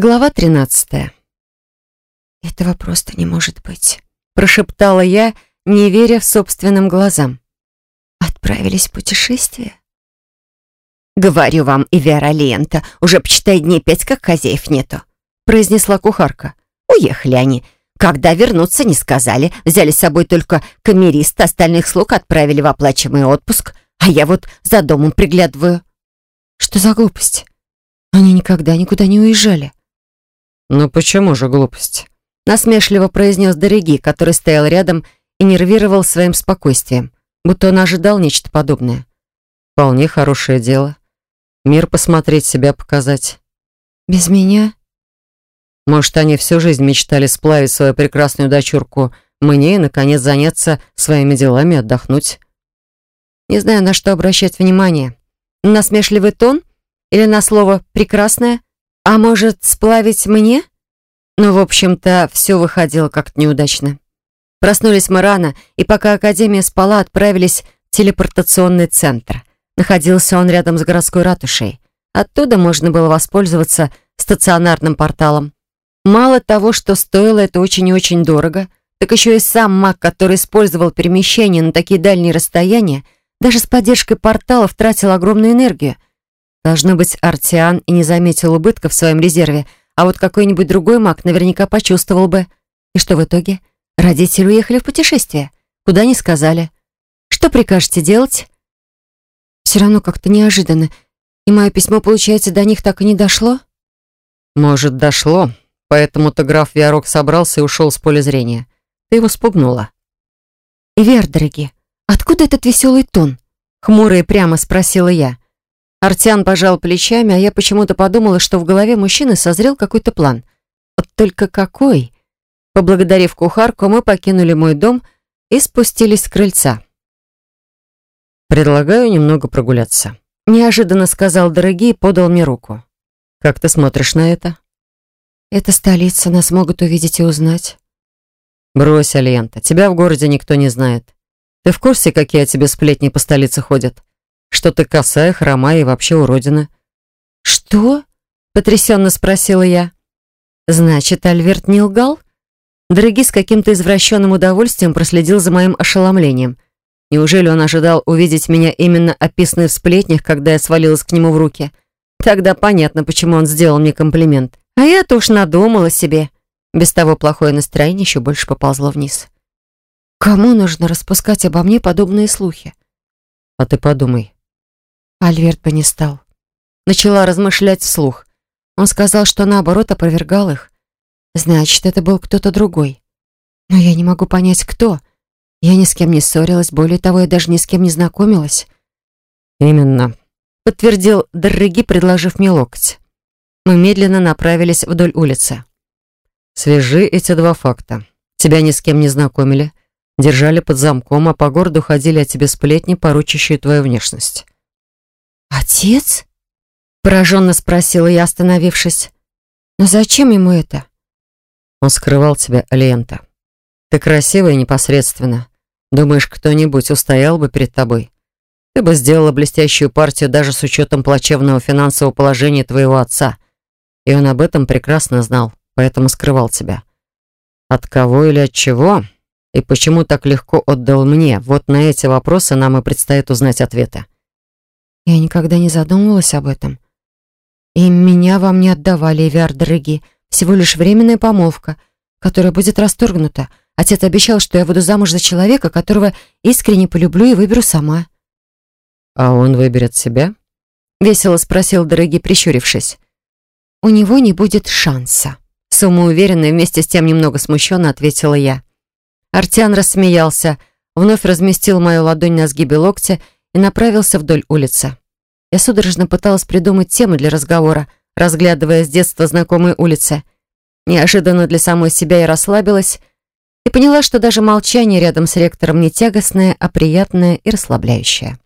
Глава 13. «Этого просто не может быть», — прошептала я, не веря в собственным глазам. «Отправились в путешествие?» «Говорю вам, и Вера Лента, уже почитай дней пять, как хозяев нету», — произнесла кухарка. «Уехали они. Когда вернуться, не сказали. Взяли с собой только камериста, остальных слуг отправили в оплачиваемый отпуск, а я вот за домом приглядываю». «Что за глупость? Они никогда никуда не уезжали». «Ну почему же глупость?» Насмешливо произнес Дороги, который стоял рядом и нервировал своим спокойствием, будто он ожидал нечто подобное. «Вполне хорошее дело. Мир посмотреть, себя показать». «Без меня?» Может, они всю жизнь мечтали сплавить свою прекрасную дочурку мне и, наконец, заняться своими делами, отдохнуть. Не знаю, на что обращать внимание. На насмешливый тон или на слово «прекрасное»? А может, сплавить мне? Ну, в общем-то, все выходило как-то неудачно. Проснулись мы рано, и пока Академия спала, отправились в телепортационный центр. Находился он рядом с городской ратушей. Оттуда можно было воспользоваться стационарным порталом. Мало того, что стоило это очень и очень дорого, так еще и сам маг, который использовал перемещение на такие дальние расстояния, даже с поддержкой порталов тратил огромную энергию — Должно быть, Артиан и не заметил убытка в своем резерве, а вот какой-нибудь другой маг наверняка почувствовал бы. И что в итоге? Родители уехали в путешествие. Куда не сказали. Что прикажете делать? Все равно как-то неожиданно. И мое письмо, получается, до них так и не дошло? Может, дошло. Поэтому-то граф Виарок собрался и ушел с поля зрения. Ты его спугнула. «Вер, дорогие, откуда этот веселый тон?» Хмуро и прямо спросила я. Артян пожал плечами, а я почему-то подумала, что в голове мужчины созрел какой-то план. Вот только какой? Поблагодарив кухарку, мы покинули мой дом и спустились с крыльца. «Предлагаю немного прогуляться», — неожиданно сказал дорогий и подал мне руку. «Как ты смотришь на это?» «Это столица, нас могут увидеть и узнать». «Брось, Альянта, тебя в городе никто не знает. Ты в курсе, какие о тебе сплетни по столице ходят? Что ты косая, хромая и вообще уродина». «Что?» — потрясенно спросила я. «Значит, Альверт не лгал?» Дороги с каким-то извращенным удовольствием проследил за моим ошеломлением. Неужели он ожидал увидеть меня именно описанной в сплетнях, когда я свалилась к нему в руки? Тогда понятно, почему он сделал мне комплимент. А я-то уж надумала себе. Без того плохое настроение еще больше поползло вниз. Кому нужно распускать обо мне подобные слухи? А ты подумай, Альверт бы не стал. Начала размышлять вслух. Он сказал, что наоборот опровергал их. Значит, это был кто-то другой. Но я не могу понять, кто. Я ни с кем не ссорилась, более того, я даже ни с кем не знакомилась. «Именно», — подтвердил Дороги, предложив мне локоть. Мы медленно направились вдоль улицы. «Свяжи эти два факта. Тебя ни с кем не знакомили, держали под замком, а по городу ходили о тебе сплетни, порочащие твою внешность». «Отец?» — пораженно спросила я, остановившись. «Но зачем ему это?» Он скрывал тебя, Алиента. Ты красивая непосредственно. Думаешь, кто-нибудь устоял бы перед тобой? Ты бы сделала блестящую партию даже с учетом плачевного финансового положения твоего отца. И он об этом прекрасно знал, поэтому скрывал тебя. От кого или от чего? И почему так легко отдал мне? Вот на эти вопросы нам и предстоит узнать ответы. Я никогда не задумывалась об этом. И меня вам не отдавали, Эвиар, дорогие. Всего лишь временная помолвка, которая будет расторгнута. Отец обещал, что я буду замуж за человека, которого искренне полюблю и выберу сама. «А он выберет себя?» — весело спросил дорогий, прищурившись. «У него не будет шанса», — самоуверенно и вместе с тем немного смущенно ответила я. Артиан рассмеялся, вновь разместил мою ладонь на сгибе локтя и направился вдоль улицы. Я судорожно пыталась придумать тему для разговора, разглядывая с детства знакомые улицы. Неожиданно для самой себя я расслабилась и поняла, что даже молчание рядом с ректором не тягостное, а приятное и расслабляющее.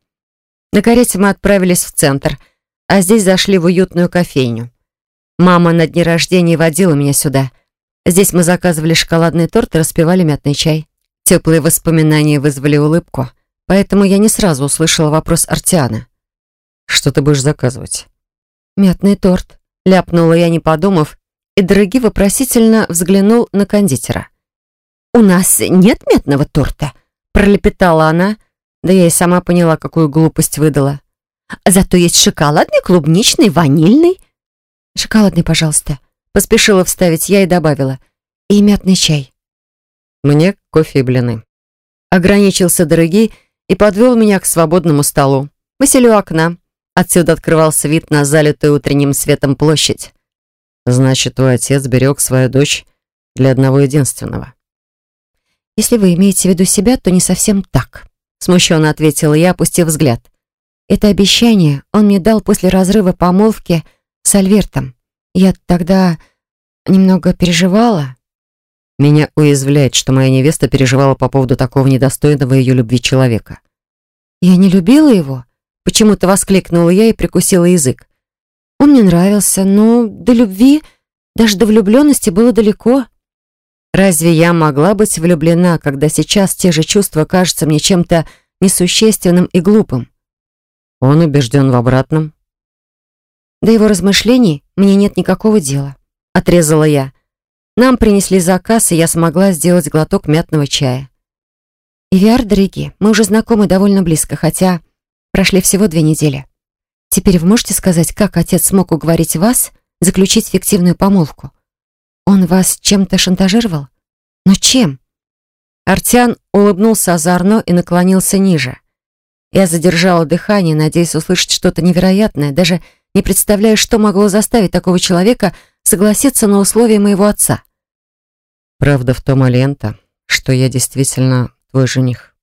На карете мы отправились в центр, а здесь зашли в уютную кофейню. Мама на дне рождения водила меня сюда. Здесь мы заказывали шоколадный торт и распивали мятный чай. Теплые воспоминания вызвали улыбку — поэтому я не сразу услышала вопрос Артиана. «Что ты будешь заказывать?» «Мятный торт», — ляпнула я, не подумав, и Дороги вопросительно взглянул на кондитера. «У нас нет метного торта?» — пролепетала она, да я и сама поняла, какую глупость выдала. «Зато есть шоколадный, клубничный, ванильный». «Шоколадный, пожалуйста», — поспешила вставить я и добавила. «И мятный чай». «Мне кофе и блины». Ограничился Дорогий и подвел меня к свободному столу. Мы сели у окна. Отсюда открывался вид на залитую утренним светом площадь. «Значит, твой отец берег свою дочь для одного единственного». «Если вы имеете в виду себя, то не совсем так», смущенно ответила я, опустив взгляд. Это обещание он мне дал после разрыва помолвки с Альвертом. Я тогда немного переживала. Меня уязвляет, что моя невеста переживала по поводу такого недостойного ее любви человека. Я не любила его, почему-то воскликнула я и прикусила язык. Он мне нравился, но до любви, даже до влюбленности было далеко. Разве я могла быть влюблена, когда сейчас те же чувства кажутся мне чем-то несущественным и глупым? Он убежден в обратном. До его размышлений мне нет никакого дела. Отрезала я. Нам принесли заказ, и я смогла сделать глоток мятного чая. Ивиар, дорогие, мы уже знакомы довольно близко, хотя прошли всего две недели. Теперь вы можете сказать, как отец смог уговорить вас заключить фиктивную помолвку? Он вас чем-то шантажировал? Но чем? Артян улыбнулся озорно и наклонился ниже. Я задержала дыхание, надеясь услышать что-то невероятное, даже не представляя, что могло заставить такого человека согласиться на условия моего отца. «Правда в том, Алента, что я действительно твой жених».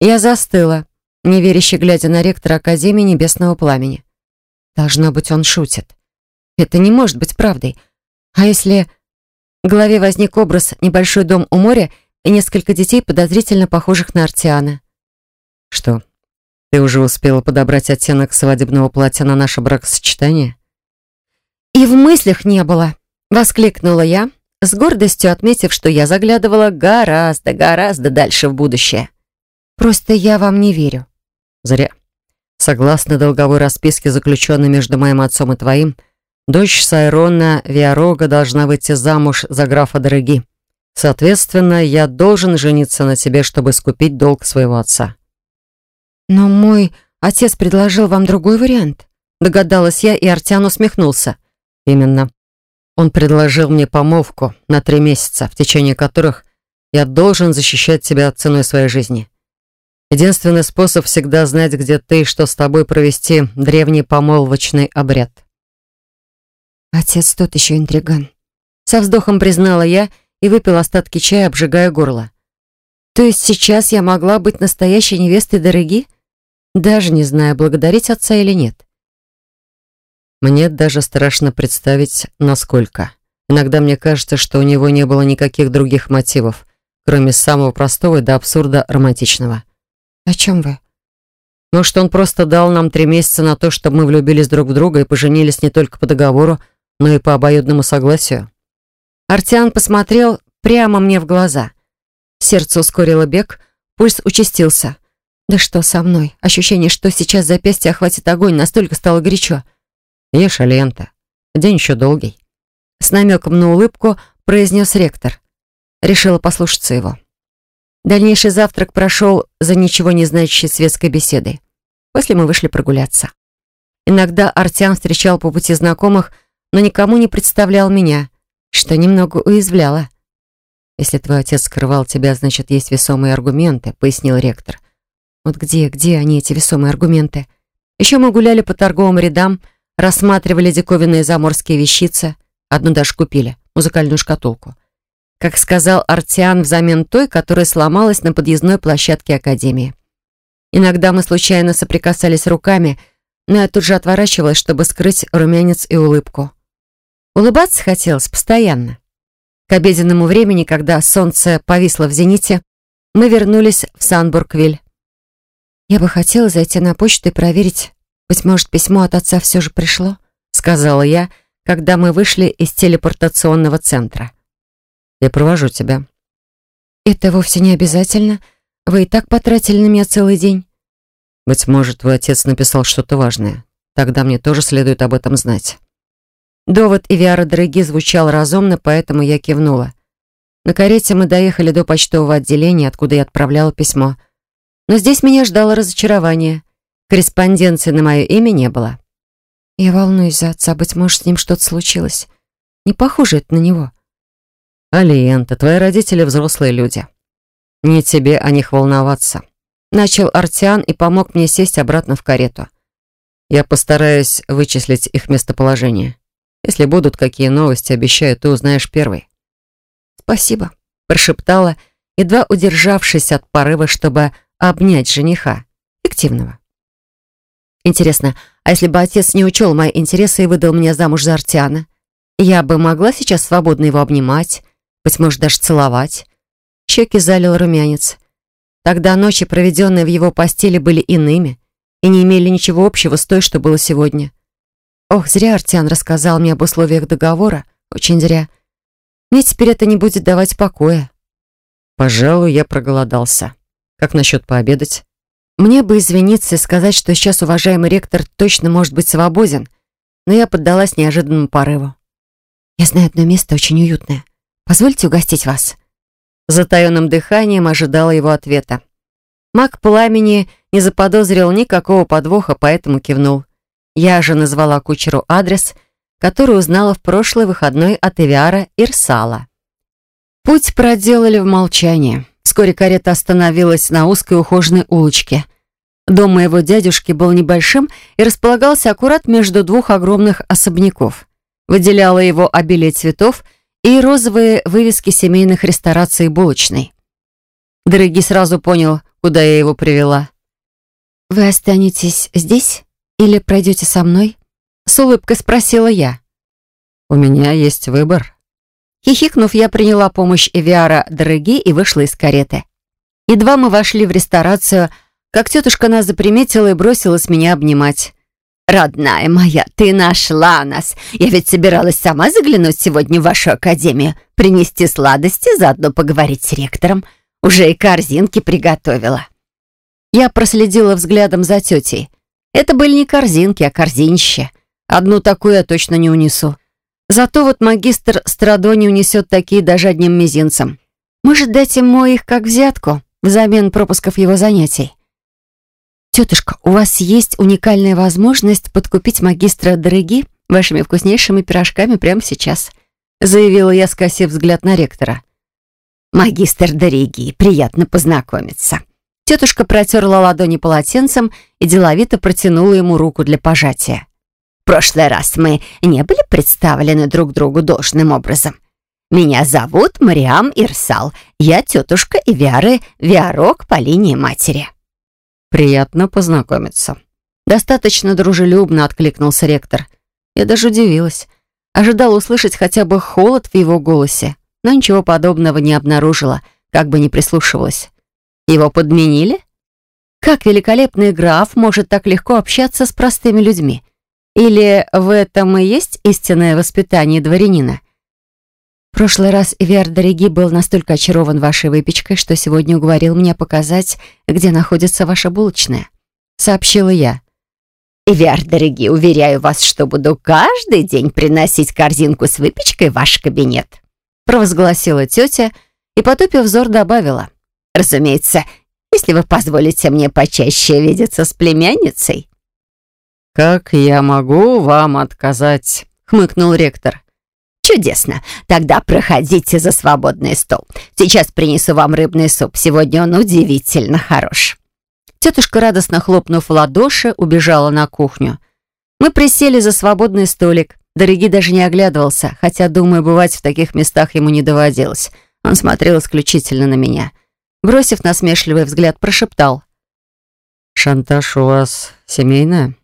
Я застыла, неверяще глядя на ректора Академии Небесного Пламени. Должно быть, он шутит. Это не может быть правдой. А если... В голове возник образ «Небольшой дом у моря» и несколько детей, подозрительно похожих на Артиана. «Что, ты уже успела подобрать оттенок свадебного платья на наше бракосочетание?» «И в мыслях не было!» — воскликнула я, с гордостью отметив, что я заглядывала гораздо, гораздо дальше в будущее. «Просто я вам не верю». «Зря. Согласно долговой расписке, заключенной между моим отцом и твоим, — Дочь Сайрона Виарога должна выйти замуж за графа Дороги. Соответственно, я должен жениться на тебе, чтобы скупить долг своего отца». «Но мой отец предложил вам другой вариант», догадалась я, и Артян усмехнулся. «Именно. Он предложил мне помолвку на три месяца, в течение которых я должен защищать тебя ценой своей жизни. Единственный способ всегда знать, где ты и что с тобой провести древний помолвочный обряд». Отец тот еще интриган. Со вздохом признала я и выпила остатки чая, обжигая горло. То есть сейчас я могла быть настоящей невестой дороги? Даже не знаю, благодарить отца или нет. Мне даже страшно представить, насколько. Иногда мне кажется, что у него не было никаких других мотивов, кроме самого простого и до абсурда романтичного. О чем вы? Ну, что он просто дал нам три месяца на то, чтобы мы влюбились друг в друга и поженились не только по договору, но и по обоюдному согласию. Артиан посмотрел прямо мне в глаза. Сердце ускорило бег, пульс участился. Да что со мной? Ощущение, что сейчас запястье охватит огонь, настолько стало горячо. Ешь, Алента. День еще долгий. С намеком на улыбку произнес ректор. Решила послушаться его. Дальнейший завтрак прошел за ничего не значащей светской беседой. После мы вышли прогуляться. Иногда Артиан встречал по пути знакомых, но никому не представлял меня, что немного уязвляло. «Если твой отец скрывал тебя, значит, есть весомые аргументы», — пояснил ректор. «Вот где, где они, эти весомые аргументы?» Еще мы гуляли по торговым рядам, рассматривали диковинные заморские вещицы, одну даже купили, музыкальную шкатулку. Как сказал Артиан, взамен той, которая сломалась на подъездной площадке Академии. Иногда мы случайно соприкасались руками, но я тут же отворачивалась, чтобы скрыть румянец и улыбку. Улыбаться хотелось постоянно. К обеденному времени, когда солнце повисло в зените, мы вернулись в Санбургвиль. «Я бы хотела зайти на почту и проверить, быть может, письмо от отца все же пришло», сказала я, когда мы вышли из телепортационного центра. «Я провожу тебя». «Это вовсе не обязательно. Вы и так потратили на меня целый день». «Быть может, твой отец написал что-то важное. Тогда мне тоже следует об этом знать». Довод Ивиара Дороги звучал разумно, поэтому я кивнула. На карете мы доехали до почтового отделения, откуда я отправляла письмо. Но здесь меня ждало разочарование. Корреспонденции на мое имя не было. Я волнуюсь за отца, быть может, с ним что-то случилось. Не похоже это на него. Алиента, твои родители взрослые люди. Не тебе о них волноваться. Начал Артиан и помог мне сесть обратно в карету. Я постараюсь вычислить их местоположение. Если будут какие новости, обещаю, ты узнаешь первый. Спасибо, прошептала, едва удержавшись от порыва, чтобы обнять жениха, фиктивного. Интересно, а если бы отец не учел мои интересы и выдал меня замуж за Артиана, я бы могла сейчас свободно его обнимать, быть может, даже целовать? Щеки залил румянец. Тогда ночи, проведенные в его постели, были иными и не имели ничего общего с той, что было сегодня. Ох, зря Артиан рассказал мне об условиях договора. Очень зря. Мне теперь это не будет давать покоя. Пожалуй, я проголодался. Как насчет пообедать? Мне бы извиниться и сказать, что сейчас уважаемый ректор точно может быть свободен, но я поддалась неожиданному порыву. Я знаю одно место очень уютное. Позвольте угостить вас. Затаенным дыханием ожидала его ответа. Маг пламени не заподозрил никакого подвоха, поэтому кивнул. Я же назвала кучеру адрес, который узнала в прошлый выходной от Эвиара Ирсала. Путь проделали в молчании. Вскоре карета остановилась на узкой ухоженной улочке. Дом моего дядюшки был небольшим и располагался аккурат между двух огромных особняков. Выделяло его обилие цветов и розовые вывески семейных рестораций и булочной. Дорогий сразу понял, куда я его привела. «Вы останетесь здесь или пройдете со мной?» С улыбкой спросила я. «У меня есть выбор», Хихикнув, я приняла помощь Эвиара Дороги и вышла из кареты. Едва мы вошли в ресторацию, как тетушка нас заприметила и бросилась меня обнимать. «Родная моя, ты нашла нас! Я ведь собиралась сама заглянуть сегодня в вашу академию, принести сладости, заодно поговорить с ректором. Уже и корзинки приготовила». Я проследила взглядом за тетей. Это были не корзинки, а корзинище. Одну такую я точно не унесу. Зато вот магистр Страдони унесет такие даже одним мизинцем. Может, дать ему их как взятку, взамен пропусков его занятий? «Тетушка, у вас есть уникальная возможность подкупить магистра Дороги вашими вкуснейшими пирожками прямо сейчас», заявила я, скосив взгляд на ректора. «Магистр Дороги, приятно познакомиться». Тетушка протерла ладони полотенцем и деловито протянула ему руку для пожатия прошлый раз мы не были представлены друг другу должным образом. Меня зовут Мариам Ирсал. Я тетушка Ивиары Виарок по линии матери». «Приятно познакомиться». Достаточно дружелюбно откликнулся ректор. Я даже удивилась. Ожидала услышать хотя бы холод в его голосе, но ничего подобного не обнаружила, как бы не прислушивалась. Его подменили? Как великолепный граф может так легко общаться с простыми людьми? Или в этом и есть истинное воспитание дворянина? В прошлый раз Эвиар Дороги был настолько очарован вашей выпечкой, что сегодня уговорил меня показать, где находится ваша булочная. Сообщила я. Эвиар Дороги, уверяю вас, что буду каждый день приносить корзинку с выпечкой в ваш кабинет. Провозгласила тетя и, потупив взор, добавила. Разумеется, если вы позволите мне почаще видеться с племянницей. «Как я могу вам отказать?» — хмыкнул ректор. «Чудесно. Тогда проходите за свободный стол. Сейчас принесу вам рыбный суп. Сегодня он удивительно хорош». Тетушка, радостно хлопнув в ладоши, убежала на кухню. Мы присели за свободный столик. Дороги даже не оглядывался, хотя, думаю, бывать в таких местах ему не доводилось. Он смотрел исключительно на меня. Бросив насмешливый взгляд, прошептал. «Шантаж у вас семейная?»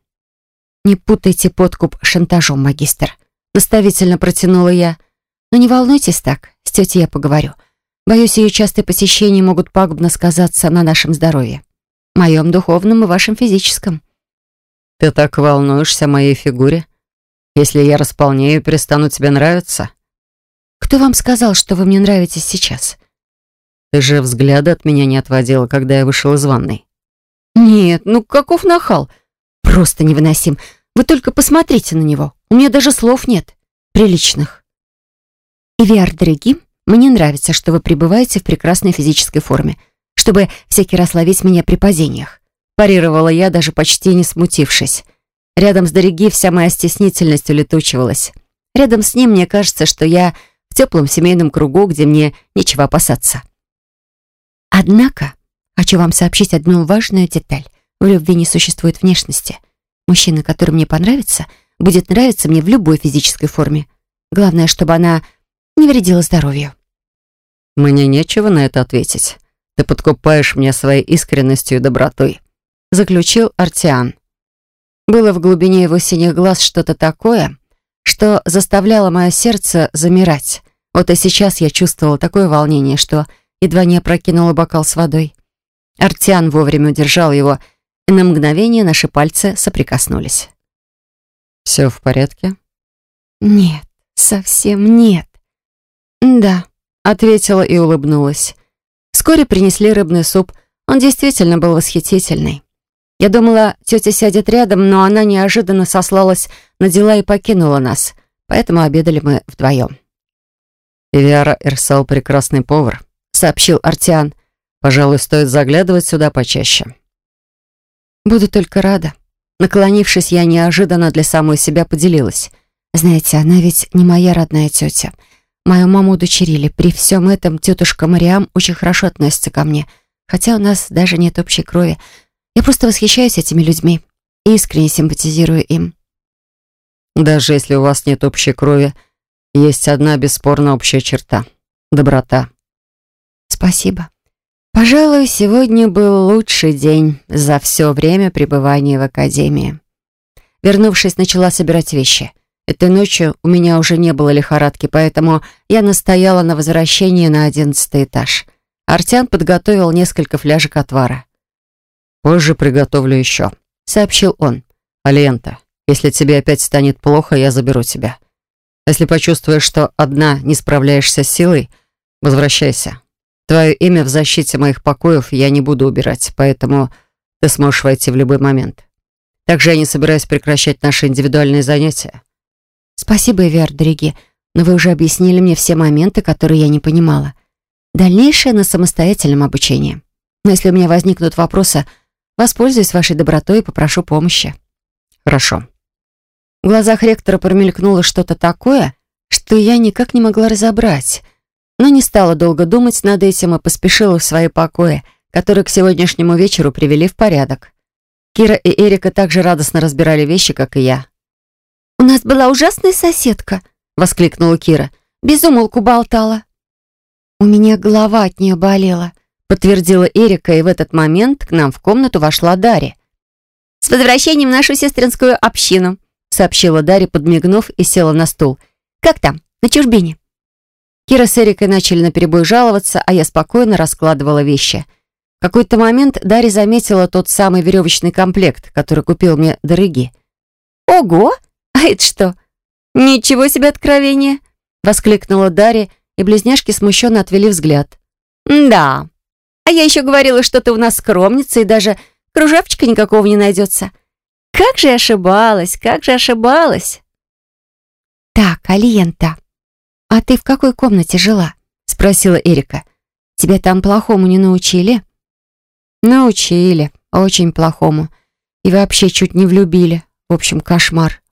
«Не путайте подкуп шантажом, магистр», — наставительно протянула я. «Но не волнуйтесь так, с тетей я поговорю. Боюсь, ее частые посещения могут пагубно сказаться на нашем здоровье. Моем духовном и вашем физическом». «Ты так волнуешься о моей фигуре? Если я располнею, перестану тебе нравиться?» «Кто вам сказал, что вы мне нравитесь сейчас?» «Ты же взгляда от меня не отводила, когда я вышел из ванной». «Нет, ну каков нахал? Просто невыносим. Вы только посмотрите на него. У меня даже слов нет. приличных. Ивиар, дорогие, мне нравится, что вы пребываете в прекрасной физической форме, чтобы всякий раз ловить меня при падениях. Парировала я, даже почти не смутившись. Рядом с Дороги вся моя стеснительность улетучивалась. Рядом с ним мне кажется, что я в теплом семейном кругу, где мне нечего опасаться. Однако, хочу вам сообщить одну важную деталь. В любви не существует внешности. Мужчина, который мне понравится, будет нравиться мне в любой физической форме. Главное, чтобы она не вредила здоровью. Мне нечего на это ответить. Ты подкупаешь меня своей искренностью и добротой, заключил Артиан. Было в глубине его синих глаз что-то такое, что заставляло мое сердце замирать. Вот и сейчас я чувствовала такое волнение, что едва не опрокинула бокал с водой. Артиан вовремя удержал его, и на мгновение наши пальцы соприкоснулись. «Все в порядке?» «Нет, совсем нет». «Да», — ответила и улыбнулась. Вскоре принесли рыбный суп. Он действительно был восхитительный. Я думала, тетя сядет рядом, но она неожиданно сослалась на дела и покинула нас. Поэтому обедали мы вдвоем. «Ивиара Эрсал — прекрасный повар», — сообщил Артиан. «Пожалуй, стоит заглядывать сюда почаще». «Буду только рада». Наклонившись, я неожиданно для самой себя поделилась. «Знаете, она ведь не моя родная тетя. Мою маму удочерили. При всем этом тетушка Мариам очень хорошо относится ко мне, хотя у нас даже нет общей крови. Я просто восхищаюсь этими людьми и искренне симпатизирую им. Даже если у вас нет общей крови, есть одна бесспорно общая черта — доброта. Спасибо. Пожалуй, сегодня был лучший день за все время пребывания в академии. Вернувшись, начала собирать вещи. Этой ночью у меня уже не было лихорадки, поэтому я настояла на возвращении на одиннадцатый этаж. Артян подготовил несколько фляжек отвара. «Позже приготовлю еще», — сообщил он. «Алиента, если тебе опять станет плохо, я заберу тебя. Если почувствуешь, что одна не справляешься с силой, возвращайся. Твое имя в защите моих покоев я не буду убирать, поэтому ты сможешь войти в любой момент. Также я не собираюсь прекращать наши индивидуальные занятия». «Спасибо, Эвер, дорогие, но вы уже объяснили мне все моменты, которые я не понимала. Дальнейшее на самостоятельном обучении. Но если у меня возникнут вопросы, Воспользуюсь вашей добротой и попрошу помощи». «Хорошо». В глазах ректора промелькнуло что-то такое, что я никак не могла разобрать, но не стала долго думать над этим и поспешила в свои покои, которые к сегодняшнему вечеру привели в порядок. Кира и Эрика также радостно разбирали вещи, как и я. «У нас была ужасная соседка», — воскликнула Кира. «Безумолку болтала». У меня голова от нее болела подтвердила Эрика, и в этот момент к нам в комнату вошла Дарья. «С возвращением в нашу сестринскую общину», сообщила Дарья, подмигнув и села на стул. «Как там, на чужбине?» Кира с Эрикой начали наперебой жаловаться, а я спокойно раскладывала вещи. В какой-то момент Дарья заметила тот самый веревочный комплект, который купил мне дороги. «Ого! А это что? Ничего себе откровение!» Воскликнула Дарья, и близняшки смущенно отвели взгляд. «Да, а я еще говорила, что ты у нас скромница, и даже кружавчика никакого не найдется. Как же ошибалась, как же ошибалась. Так, Алиента, а ты в какой комнате жила? Спросила Эрика. Тебя там плохому не научили? Научили, очень плохому. И вообще чуть не влюбили. В общем, кошмар.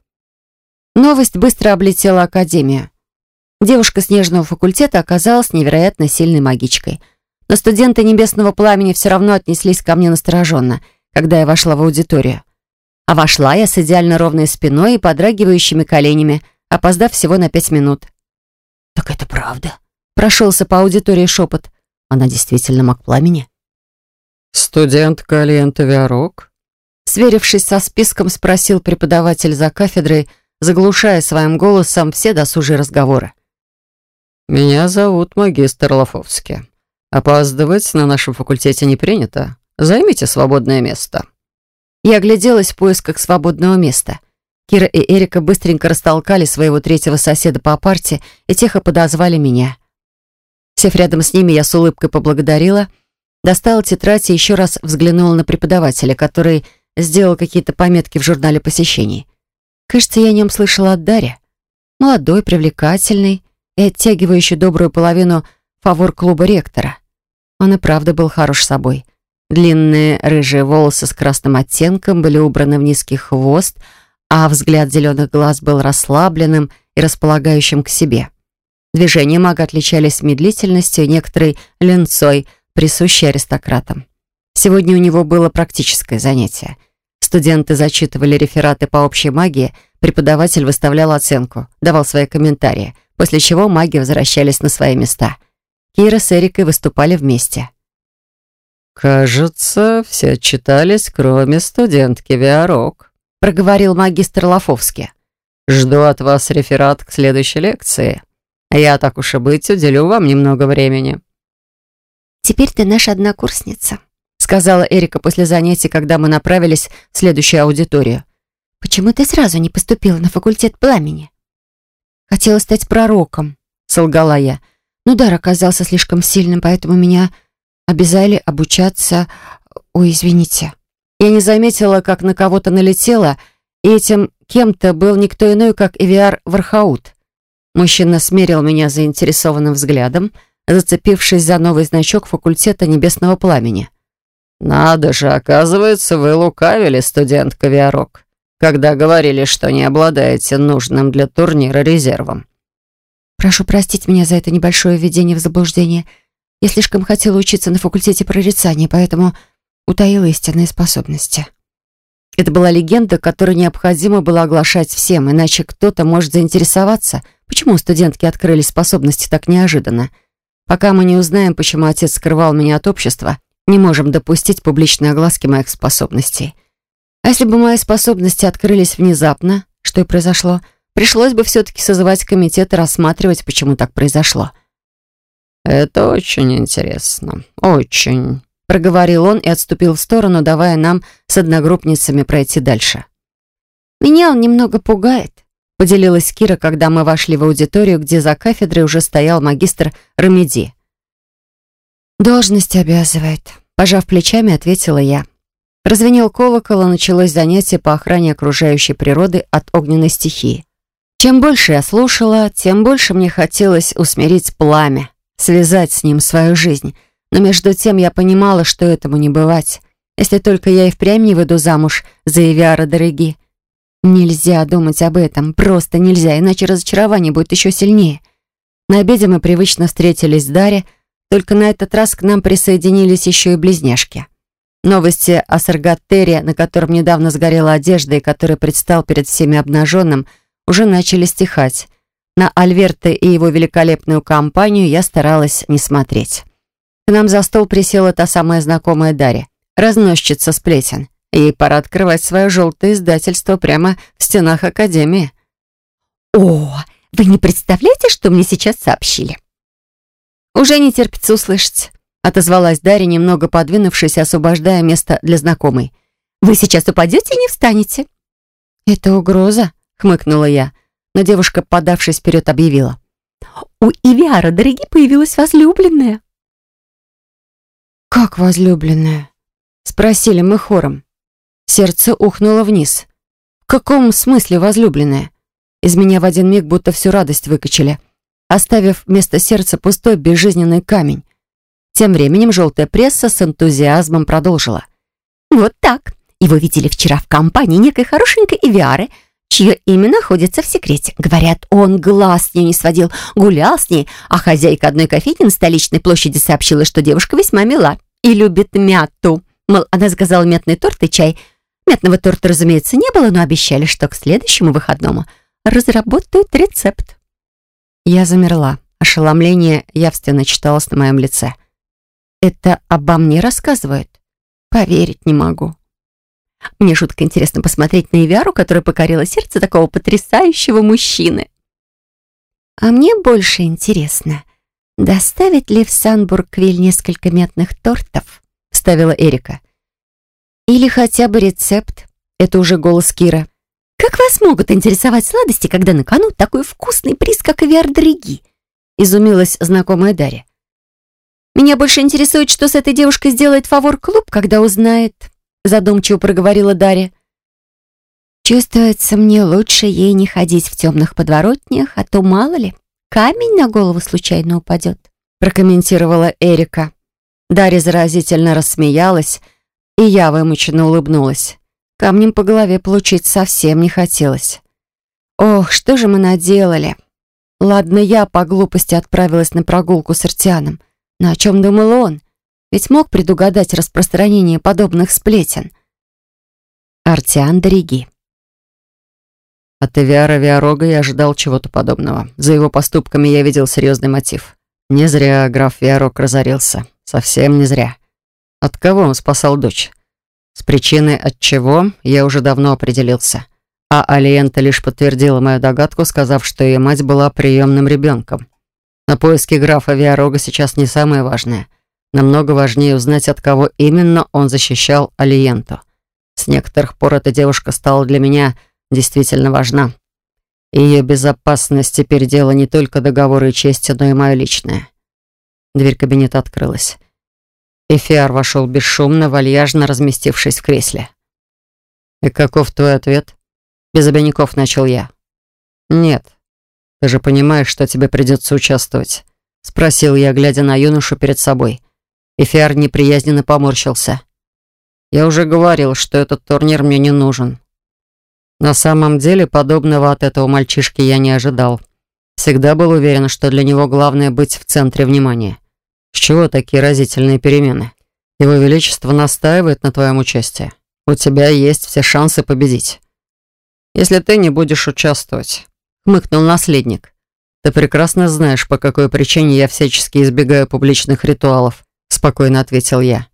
Новость быстро облетела Академию. Девушка снежного факультета оказалась невероятно сильной магичкой — но студенты Небесного Пламени все равно отнеслись ко мне настороженно, когда я вошла в аудиторию. А вошла я с идеально ровной спиной и подрагивающими коленями, опоздав всего на пять минут. «Так это правда?» — прошелся по аудитории шепот. «Она действительно маг пламени?» «Студентка Алиента Виарок?» Сверившись со списком, спросил преподаватель за кафедрой, заглушая своим голосом все досужие разговоры. «Меня зовут магистр Лофовский. Опаздывать на нашем факультете не принято. Займите свободное место». Я огляделась в поисках свободного места. Кира и Эрика быстренько растолкали своего третьего соседа по парте и тихо подозвали меня. Сев рядом с ними, я с улыбкой поблагодарила, достала тетрадь и еще раз взглянула на преподавателя, который сделал какие-то пометки в журнале посещений. Кажется, я о нем слышала от Дарья. Молодой, привлекательный и оттягивающий добрую половину фавор клуба ректора. Он и правда был хорош собой. Длинные рыжие волосы с красным оттенком были убраны в низкий хвост, а взгляд зеленых глаз был расслабленным и располагающим к себе. Движения мага отличались медлительностью и некоторой ленцой, присущей аристократам. Сегодня у него было практическое занятие. Студенты зачитывали рефераты по общей магии, преподаватель выставлял оценку, давал свои комментарии, после чего маги возвращались на свои места. Кира с Эрикой выступали вместе. «Кажется, все отчитались, кроме студентки Виарок», проговорил магистр Лофовский. «Жду от вас реферат к следующей лекции. Я, так уж и быть, уделю вам немного времени». «Теперь ты наша однокурсница», сказала Эрика после занятий, когда мы направились в следующую аудиторию. «Почему ты сразу не поступила на факультет пламени?» «Хотела стать пророком», — солгала я. Но дар оказался слишком сильным, поэтому меня обязали обучаться... Ой, извините. Я не заметила, как на кого-то налетела, и этим кем-то был никто иной, как Эвиар Вархаут. Мужчина смерил меня заинтересованным взглядом, зацепившись за новый значок факультета Небесного Пламени. «Надо же, оказывается, вы лукавили, студентка Виарок, когда говорили, что не обладаете нужным для турнира резервом». «Прошу простить меня за это небольшое введение в заблуждение. Я слишком хотела учиться на факультете прорицания, поэтому утаила истинные способности». Это была легенда, которую необходимо было оглашать всем, иначе кто-то может заинтересоваться, почему студентки открылись способности так неожиданно. Пока мы не узнаем, почему отец скрывал меня от общества, не можем допустить публичной огласки моих способностей. А если бы мои способности открылись внезапно, что и произошло, пришлось бы все-таки созывать комитет и рассматривать, почему так произошло. «Это очень интересно. Очень», — проговорил он и отступил в сторону, давая нам с одногруппницами пройти дальше. «Меня он немного пугает», — поделилась Кира, когда мы вошли в аудиторию, где за кафедрой уже стоял магистр Рамеди. «Должность обязывает», — пожав плечами, ответила я. Развенел колокол, и началось занятие по охране окружающей природы от огненной стихии. Чем больше я слушала, тем больше мне хотелось усмирить пламя, связать с ним свою жизнь. Но между тем я понимала, что этому не бывать, если только я и впрямь не выйду замуж за Эвиара Дороги. Нельзя думать об этом, просто нельзя, иначе разочарование будет еще сильнее. На обеде мы привычно встретились с Дарьей, только на этот раз к нам присоединились еще и близняшки. Новости о Саргатере, на котором недавно сгорела одежда и который предстал перед всеми обнаженным, уже начали стихать. На Альверта и его великолепную компанию я старалась не смотреть. К нам за стол присела та самая знакомая Дарья, разносчица сплетен. Ей пора открывать свое желтое издательство прямо в стенах Академии. «О, вы не представляете, что мне сейчас сообщили?» «Уже не терпится услышать», — отозвалась Дарья, немного подвинувшись, освобождая место для знакомой. «Вы сейчас упадете и не встанете». «Это угроза», — хмыкнула я, но девушка, подавшись вперед, объявила. «У Ивиара, дорогие, появилась возлюбленная». «Как возлюбленная?» — спросили мы хором. Сердце ухнуло вниз. «В каком смысле возлюбленная?» Из меня в один миг будто всю радость выкачали — оставив вместо сердца пустой безжизненный камень. Тем временем желтая пресса с энтузиазмом продолжила. «Вот так. Его видели вчера в компании некой хорошенькой Эвиары, чье имя находится в секрете. Говорят, он глаз с нее не сводил, гулял с ней, а хозяйка одной кофейни на столичной площади сообщила, что девушка весьма мила и любит мяту. Мол, она заказала мятный торт и чай. Мятного торта, разумеется, не было, но обещали, что к следующему выходному разработают рецепт. Я замерла. Ошеломление явственно читалось на моем лице. «Это обо мне рассказывают? Поверить не могу». Мне жутко интересно посмотреть на Эвиару, которая покорила сердце такого потрясающего мужчины. А мне больше интересно, доставить ли в Санбург-Квиль несколько мятных тортов? Вставила Эрика. Или хотя бы рецепт. Это уже голос Кира. Как вас могут интересовать сладости, когда на кону такой вкусный приз, как авиар-дороги?» Изумилась знакомая Дарья. «Меня больше интересует, что с этой девушкой сделает фавор-клуб, когда узнает», задумчиво проговорила Дарья. Чувствуется мне лучше ей не ходить в темных подворотнях, а то, мало ли, камень на голову случайно упадет», прокомментировала Эрика. Дарья заразительно рассмеялась, и я вымученно улыбнулась. Камнем по голове получить совсем не хотелось. Ох, что же мы наделали? Ладно, я по глупости отправилась на прогулку с Артианом. Но о чем думал он? Ведь мог предугадать распространение подобных сплетен. Артиан Дориги. От Эвиара Виарога я ожидал чего-то подобного. За его поступками я видел серьезный мотив. Не зря граф Виарог разорился. Совсем не зря. От кого он спасал дочь? С причиной от чего я уже давно определился. А Алиента лишь подтвердила мою догадку, сказав, что ее мать была приемным ребенком. На поиски графа Виарога сейчас не самое важное. Намного важнее узнать, от кого именно он защищал Алиенту. С некоторых пор эта девушка стала для меня действительно важна. Ее безопасность теперь дело не только договора и чести, но и мое личное. Дверь кабинета открылась. Эфиар вошел бесшумно, вальяжно разместившись в кресле. «И каков твой ответ?» Без обиняков начал я. «Нет. Ты же понимаешь, что тебе придется участвовать?» Спросил я, глядя на юношу перед собой. Эфиар неприязненно поморщился. «Я уже говорил, что этот турнир мне не нужен. На самом деле, подобного от этого мальчишки я не ожидал. Всегда был уверен, что для него главное быть в центре внимания. С чего такие разительные перемены? Его Величество настаивает на твоем участии. У тебя есть все шансы победить. Если ты не будешь участвовать, хмыкнул наследник. Ты прекрасно знаешь, по какой причине я всячески избегаю публичных ритуалов, спокойно ответил я.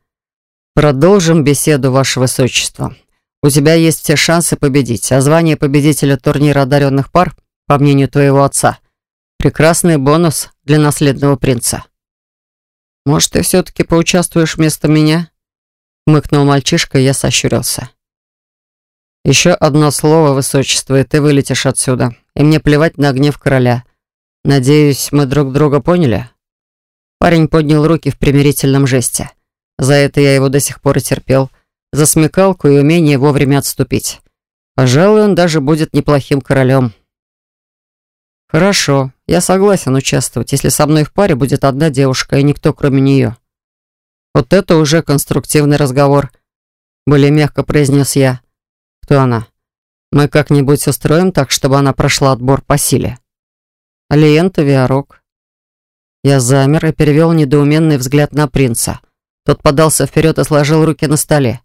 Продолжим беседу, ваше высочество. У тебя есть все шансы победить, а звание победителя турнира одаренных пар, по мнению твоего отца, прекрасный бонус для наследного принца. Может, ты все-таки поучаствуешь вместо меня? Мыкнул мальчишка, и я сощурился. Еще одно слово, высочество, и ты вылетишь отсюда. И мне плевать на гнев короля. Надеюсь, мы друг друга поняли? Парень поднял руки в примирительном жесте. За это я его до сих пор и терпел за смекалку и умение вовремя отступить. Пожалуй, он даже будет неплохим королем. Хорошо, я согласен участвовать, если со мной в паре будет одна девушка и никто, кроме нее. Вот это уже конструктивный разговор, более мягко произнес я. Кто она? Мы как-нибудь устроим так, чтобы она прошла отбор по силе. Алиента Виарок. Я замер и перевел недоуменный взгляд на принца. Тот подался вперед и сложил руки на столе.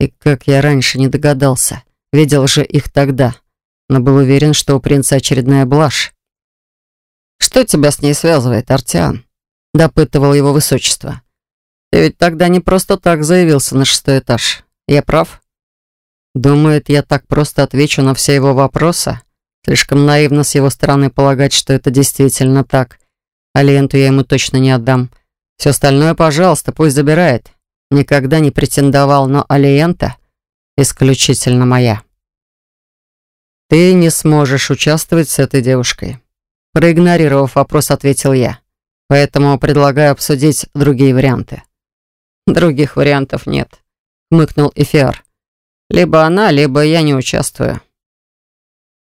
И как я раньше не догадался. Видел же их тогда. Но был уверен, что у принца очередная блажь. «Что тебя с ней связывает, Артиан?» Допытывал его высочество. «Ты ведь тогда не просто так заявился на шестой этаж. Я прав?» Думает, я так просто отвечу на все его вопросы? Слишком наивно с его стороны полагать, что это действительно так. А ленту я ему точно не отдам. Все остальное, пожалуйста, пусть забирает. Никогда не претендовал, но Алиента исключительно моя. Ты не сможешь участвовать с этой девушкой. Проигнорировав вопрос, ответил я. Поэтому предлагаю обсудить другие варианты. Других вариантов нет, хмыкнул Эфиар. Либо она, либо я не участвую.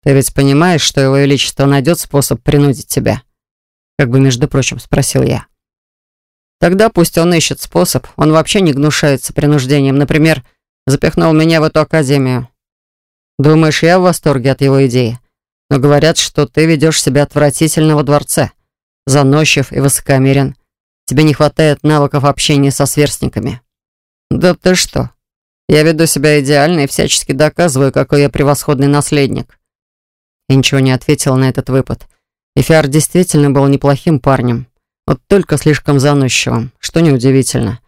Ты ведь понимаешь, что его величество найдет способ принудить тебя? Как бы, между прочим, спросил я. Тогда пусть он ищет способ. Он вообще не гнушается принуждением. Например, запихнул меня в эту академию. Думаешь, я в восторге от его идеи? Но говорят, что ты ведешь себя отвратительно во дворце. Заносчив и высокомерен. Тебе не хватает навыков общения со сверстниками. Да ты что? Я веду себя идеально и всячески доказываю, какой я превосходный наследник. Я ничего не ответила на этот выпад. Эфиар действительно был неплохим парнем. Вот только слишком заносчивым, что неудивительно.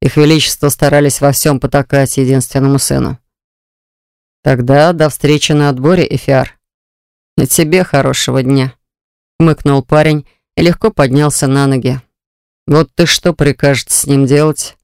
Их Величество старались во всем потакать единственному сыну. Тогда до встречи на отборе, Эфиар. И тебе хорошего дня. Мыкнул парень и легко поднялся на ноги. Вот ты что прикажете с ним делать?